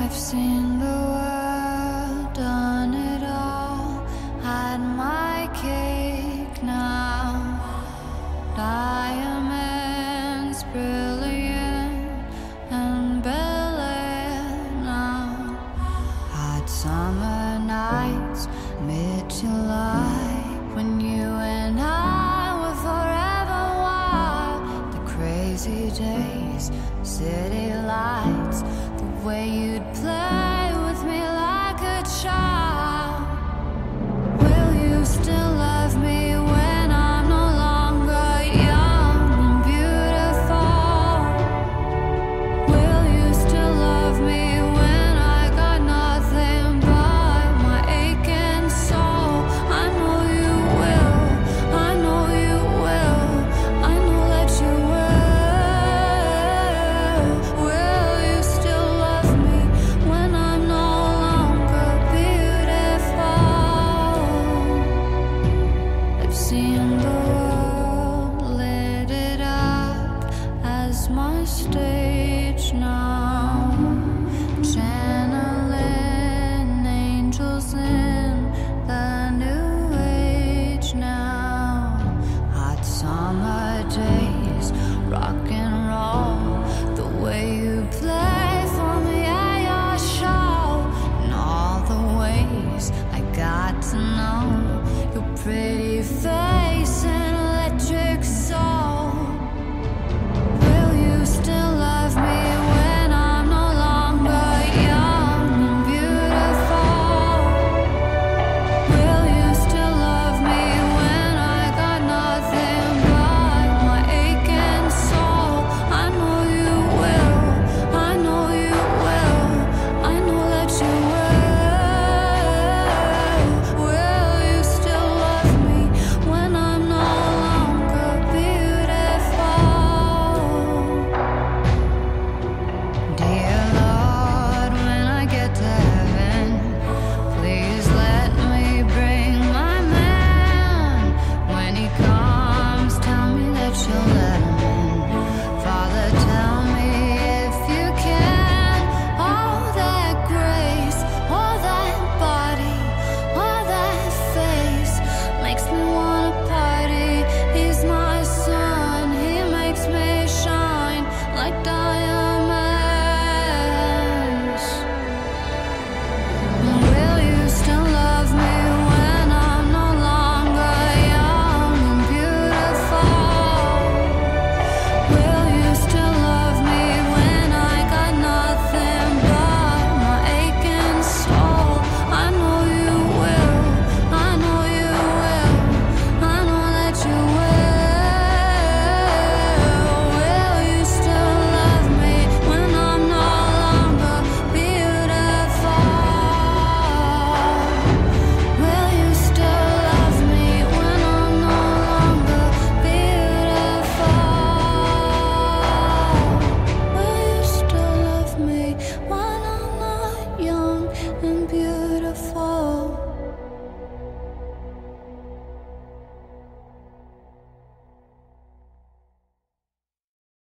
I've seen the world, done it all, had my cake now. Diamonds brilliant and Bel now. Hot summer nights, mid July, when you you'd play.